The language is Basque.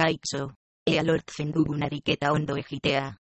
Kaixo, ea lortzen dugun ariketa ondo egitea.